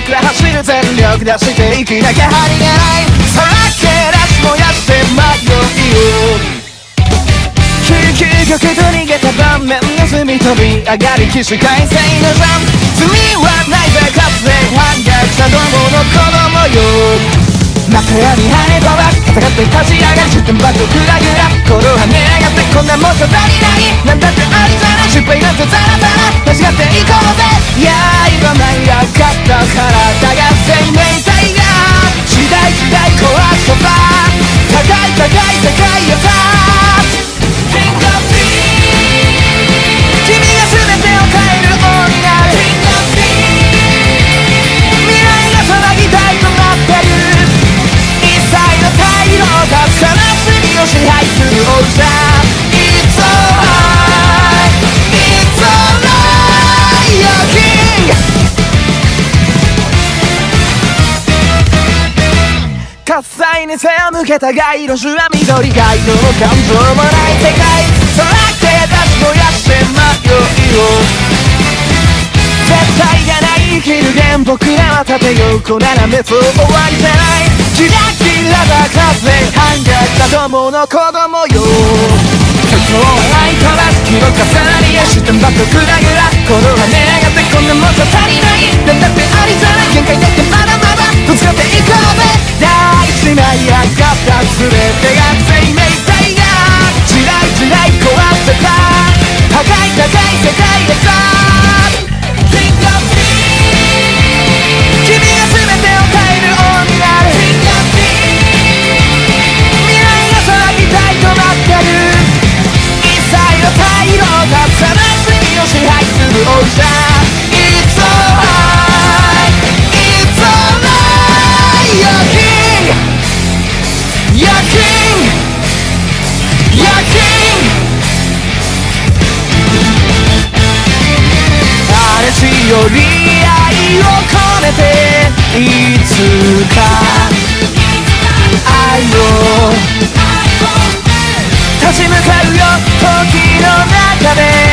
僕ら走る全力出して生きなきゃ張りがない。さらけ出し燃やして迷いを究極と逃げた場面盗み飛び上がり起死回生のジャン罪はないぜかつて反逆したどもの子供よ。真っ暗に跳ね飛ば戦って立ち上がる失点バックグラグラ心はね上がってこんなもんじゃ足りない。なんだってあり喝采に背を向けた街路樹は緑街道の感情もない世界。さらけ出し燃やして迷いを絶対がない生きる弦僕らは縦横斜めそう終わりじゃない。キラキラだ風反逆だ友の子供よ。世相を愛飛ばす気を重なりやしてばっとグラグラ心は事ないやがった全てが生命体が時代時代壊せた高い高い世界でさ。Think of me 君が全てを変える王になる。Think of me 未来が騒ぎたいとなってる。一切の退路がさら罪を支配する王者。の中で